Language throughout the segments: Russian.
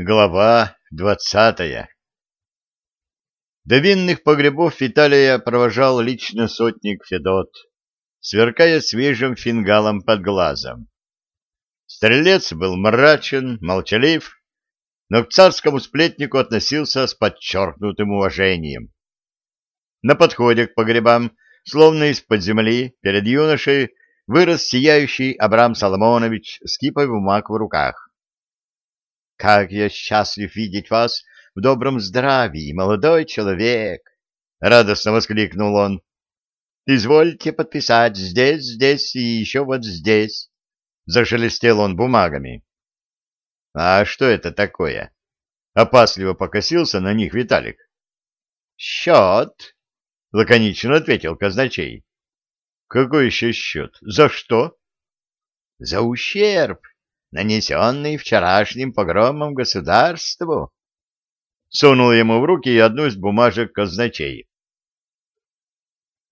Глава двадцатая До винных погребов Виталия провожал лично сотник Федот, сверкая свежим фингалом под глазом. Стрелец был мрачен, молчалив, но к царскому сплетнику относился с подчеркнутым уважением. На подходе к погребам, словно из-под земли, перед юношей вырос сияющий Абрам Соломонович с кипой бумаг в руках. Как я счастлив видеть вас в добром здравии, молодой человек! — радостно воскликнул он. — Извольте подписать здесь, здесь и еще вот здесь. Зашелестел он бумагами. — А что это такое? — опасливо покосился на них Виталик. — Счет, — лаконично ответил казначей. — Какой еще счет? За что? — За ущерб, нанесенный вчерашним погромом государству. Сунул ему в руки одну из бумажек казначей.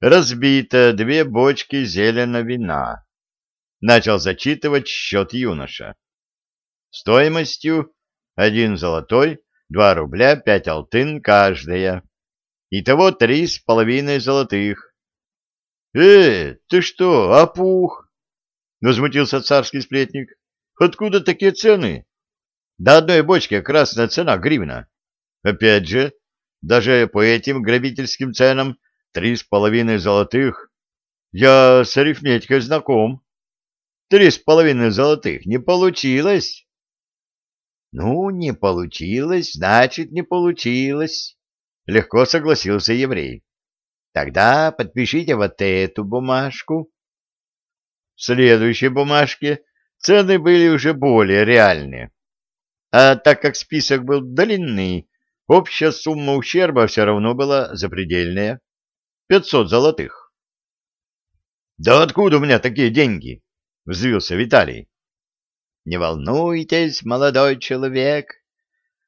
Разбито две бочки зелено вина. Начал зачитывать счет юноша. Стоимостью один золотой, два рубля, пять алтын каждая. Итого три с половиной золотых. — Э, ты что, опух? — возмутился царский сплетник. Откуда такие цены? До одной бочки красная цена гривна. Опять же, даже по этим грабительским ценам три с половиной золотых. Я с арифметикой знаком. Три с половиной золотых не получилось. Ну, не получилось, значит, не получилось. Легко согласился еврей. Тогда подпишите вот эту бумажку. В следующей бумажке цены были уже более реальные. А так как список был длинный, общая сумма ущерба все равно была запредельная — пятьсот золотых. — Да откуда у меня такие деньги? — взвился Виталий. — Не волнуйтесь, молодой человек,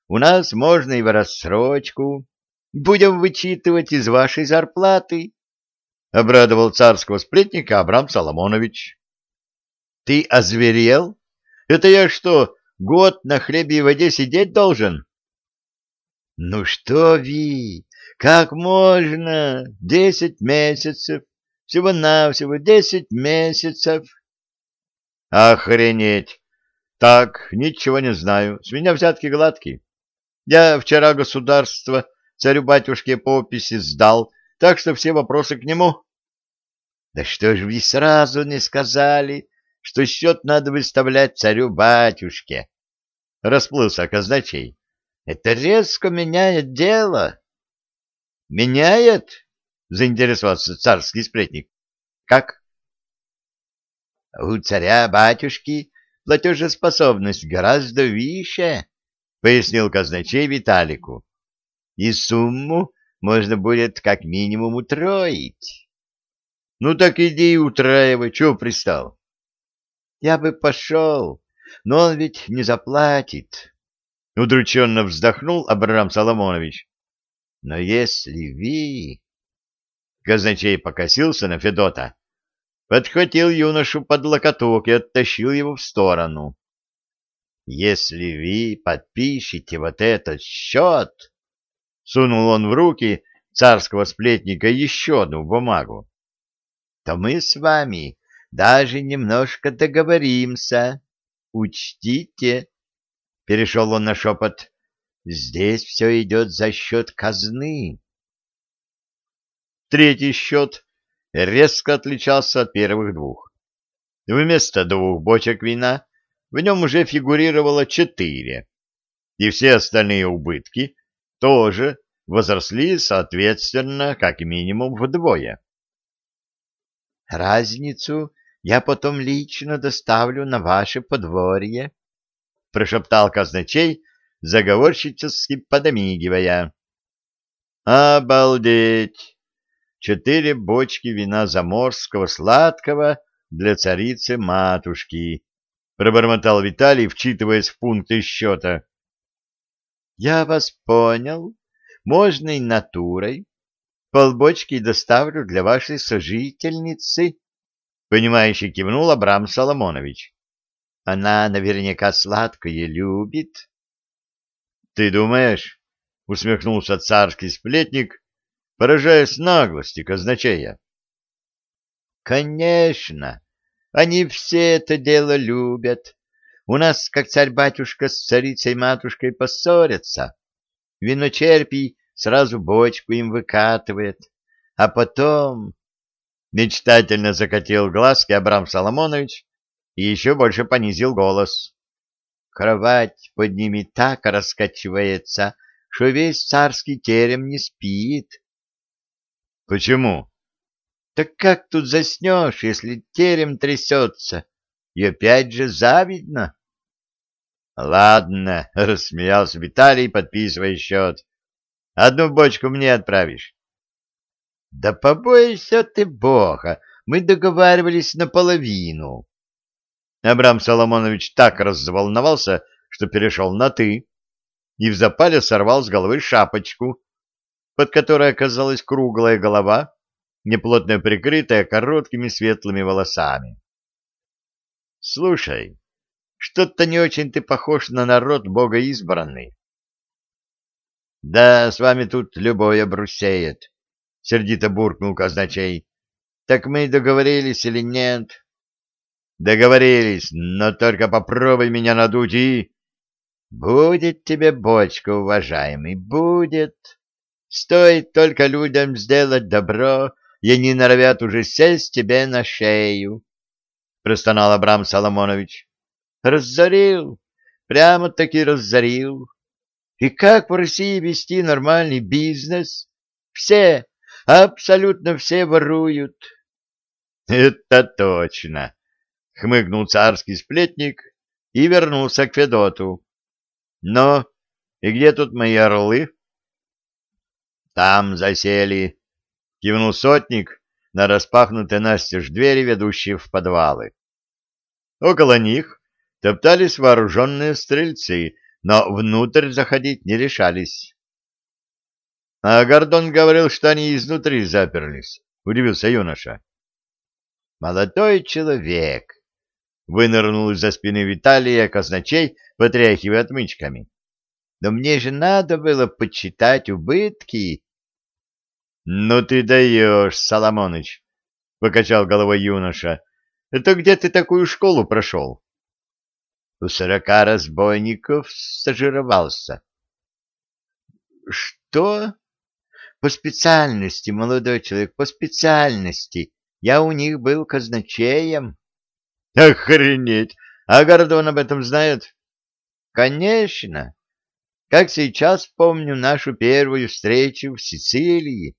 у нас можно и в рассрочку. Будем вычитывать из вашей зарплаты, — обрадовал царского сплетника Абрам Соломонович. Ты озверел? Это я что, год на хлебе и воде сидеть должен? Ну что, Ви, как можно? Десять месяцев. Всего-навсего десять месяцев. Охренеть! Так, ничего не знаю. С меня взятки гладкие. Я вчера государство царю-батюшке по описи сдал, так что все вопросы к нему. Да что ж вы сразу не сказали? Что счет надо выставлять царю-батюшке. Расплылся казначей. Это резко меняет дело. Меняет? Заинтересовался царский сплетник. Как? У царя-батюшки платежеспособность гораздо выше, пояснил казначей Виталику. И сумму можно будет как минимум утроить. Ну так иди и утраивай, чего пристал? Я бы пошел, но он ведь не заплатит. Удрученно вздохнул Абрам Соломонович. Но если вы... Казначей покосился на Федота, подхватил юношу под локоток и оттащил его в сторону. Если вы подпишете вот этот счет, сунул он в руки царского сплетника еще одну бумагу, то мы с вами даже немножко договоримся. Учтите, — перешел он на шепот, — здесь все идет за счет казны. Третий счет резко отличался от первых двух. Вместо двух бочек вина в нем уже фигурировало четыре, и все остальные убытки тоже возросли, соответственно, как минимум вдвое. Разницу я потом лично доставлю на ваше подворье, — прошептал казначей, заговорщически подомигивая. — Обалдеть! Четыре бочки вина заморского сладкого для царицы-матушки, — пробормотал Виталий, вчитываясь в пункты счета. — Я вас понял. Можно и натурой. Полбочки доставлю для вашей сожительницы. — понимающе кивнул Абрам Соломонович. — Она наверняка сладкое любит. Ты думаешь? — усмехнулся царский сплетник, поражаясь наглости казначея. — Конечно, они все это дело любят. У нас, как царь-батюшка с царицей-матушкой поссорятся. Виночерпий сразу бочку им выкатывает, а потом... Мечтательно закатил глазки Абрам Соломонович и еще больше понизил голос. Кровать под ними так раскачивается, что весь царский терем не спит. — Почему? — Так как тут заснешь, если терем трясется? И опять же завидно. — Ладно, — рассмеялся Виталий, подписывая счет. — Одну бочку мне отправишь. — Да побойся ты Бога, мы договаривались наполовину. Абрам Соломонович так разволновался, что перешел на «ты», и в запале сорвал с головы шапочку, под которой оказалась круглая голова, неплотно прикрытая короткими светлыми волосами. — Слушай, что-то не очень ты похож на народ богоизбранный. — Да с вами тут любое брусеет, — сердито буркнул казначей. — Так мы договорились или нет? Договорились, но только попробуй меня надуть и... Будет тебе бочка, уважаемый, будет. Стоит только людям сделать добро, и они норовят уже сесть тебе на шею. Простонал Абрам Соломонович. Разорил, прямо-таки разорил. И как в России вести нормальный бизнес? Все, абсолютно все воруют. Это точно, хмыкнул царский сплетник и вернулся к Федоту. Но и где тут мои орлы? Там засели, кивнул сотник на распахнутые настежь двери, ведущие в подвалы. Около них топтались вооруженные стрельцы, но внутрь заходить не решались. — А Гордон говорил, что они изнутри заперлись, — удивился юноша. — Молодой человек, Вынырнул из-за спины Виталия казначей, потряхивая отмычками. Но мне же надо было почитать убытки. — Ну ты даешь, Соломоныч, — покачал головой юноша. — Это где ты такую школу прошел? — У сорока разбойников стажировался. — Что? — По специальности, молодой человек, по специальности. Я у них был казначеем. Охренеть! А Гордон об этом знает? Конечно. Как сейчас помню нашу первую встречу в Сицилии.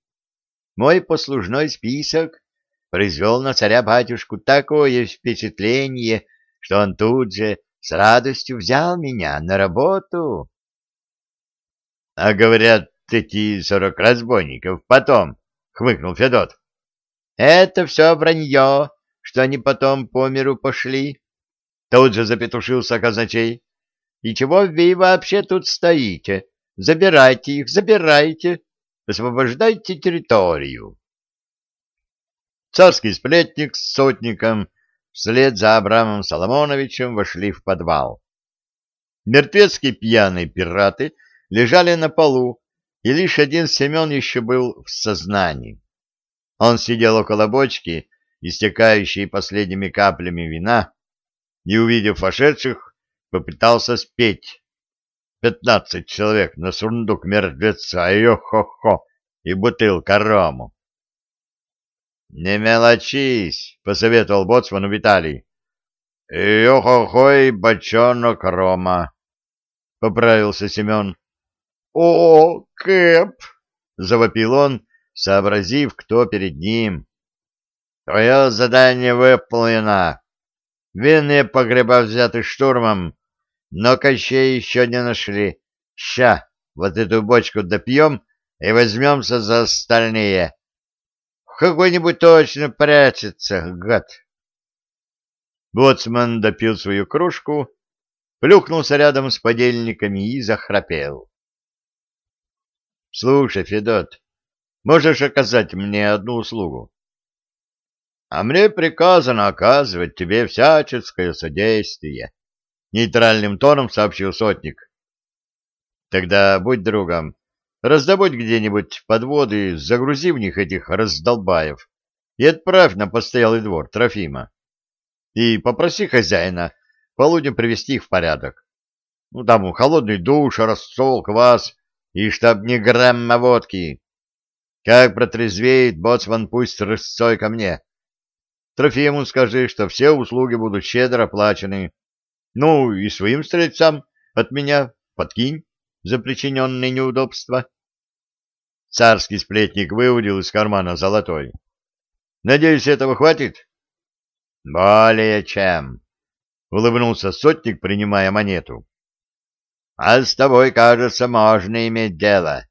Мой послужной список произвел на царя-батюшку такое впечатление, что он тут же с радостью взял меня на работу. — А говорят, эти сорок разбойников потом, — хмыкнул Федот. — Это все вранье, что они потом по миру пошли. Тут же запетушился казначей. И чего вы вообще тут стоите? Забирайте их, забирайте, освобождайте территорию. Царский сплетник с сотником вслед за Абрамом Соломоновичем вошли в подвал. Мертвецкие пьяные пираты лежали на полу, и лишь один Семен еще был в сознании. Он сидел около бочки, истекающей последними каплями вина, и, увидев вошедших, попытался спеть. Пятнадцать человек на сундук мертвеца, йо-хо-хо, и бутылка рому. — Не мелочись, — посоветовал боцману Виталий. — Йо-хо-хо и бочонок рома, — поправился Семен. — О, Кэп! — завопил он, сообразив, кто перед ним. Твое задание выполнено. Винные погреба взяты штурмом, но Кощей еще не нашли. Ща, вот эту бочку допьем и возьмемся за остальные. В какой-нибудь точно прячется, гад. Боцман допил свою кружку, плюхнулся рядом с подельниками и захрапел. — Слушай, Федот, можешь оказать мне одну услугу? а мне приказано оказывать тебе всяческое содействие, — нейтральным тоном сообщил сотник. Тогда будь другом, раздобудь где-нибудь подводы, загрузи в них этих раздолбаев и отправь на постоялый двор Трофима. И попроси хозяина полуднем привести их в порядок. Ну, там холодный душ, рассол, квас и чтоб ни грамма водки. Как протрезвеет, боцман пусть рысцой ко мне. Трофиму скажи, что все услуги будут щедро оплачены. Ну, и своим стрельцам от меня подкинь за причиненные неудобства. Царский сплетник выудил из кармана золотой. Надеюсь, этого хватит? Более чем. Улыбнулся сотник, принимая монету. А с тобой, кажется, можно иметь дело.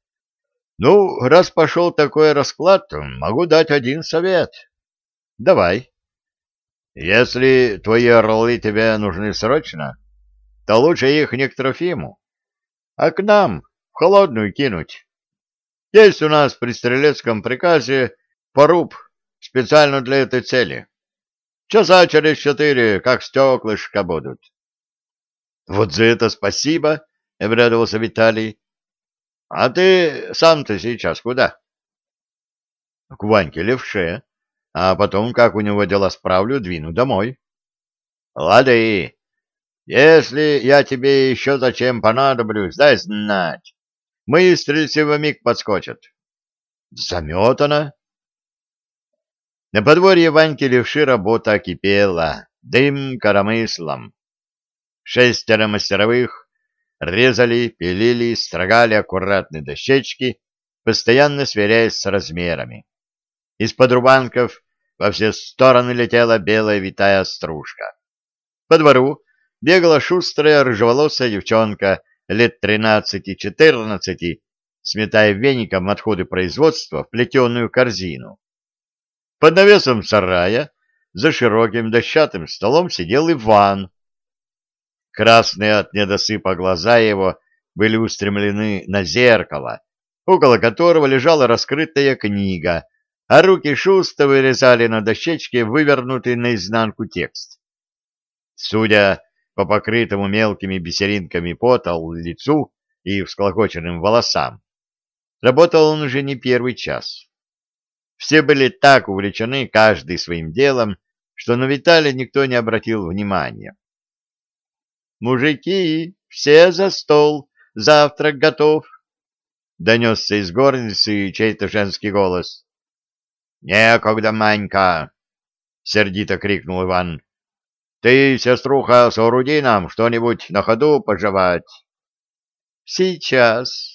Ну, раз пошел такой расклад, могу дать один совет. Давай. Если твои орлы тебе нужны срочно, то лучше их не к Трофиму, а к нам в холодную кинуть. Есть у нас при стрелецком приказе поруб специально для этой цели. Часа через четыре, как стеклышко будут. — Вот за это спасибо, — обрадовался Виталий. — А ты сам-то сейчас куда? — К Ваньке Левше, а потом, как у него дела справлю, двину домой. — Лады, если я тебе еще зачем понадоблюсь, дай знать. Мы стрельцы миг подскочат. Заметано. На подворье Ваньки Левши работа кипела, дым коромыслом. Шестеро мастеровых резали, пилили, строгали аккуратные дощечки, постоянно сверяясь с размерами. Из-под рубанков во все стороны летела белая витая стружка. По двору бегала шустрая рыжеволосая девчонка лет тринадцати-четырнадцати, сметая веником отходы производства в плетеную корзину. Под навесом сарая за широким дощатым столом сидел Иван. Красные от недосыпа глаза его были устремлены на зеркало, около которого лежала раскрытая книга, а руки шустро вырезали на дощечке вывернутый наизнанку текст. Судя по покрытому мелкими бисеринками пота лицу и всклокоченным волосам. Работал он уже не первый час. Все были так увлечены каждый своим делом, что на Виталия никто не обратил внимания. «Мужики, все за стол, завтрак готов!» — донесся из горницы чей-то женский голос. «Некогда, Манька!» — сердито крикнул Иван. Ты, сеструха, сооруди нам что-нибудь на ходу пожевать. Сейчас.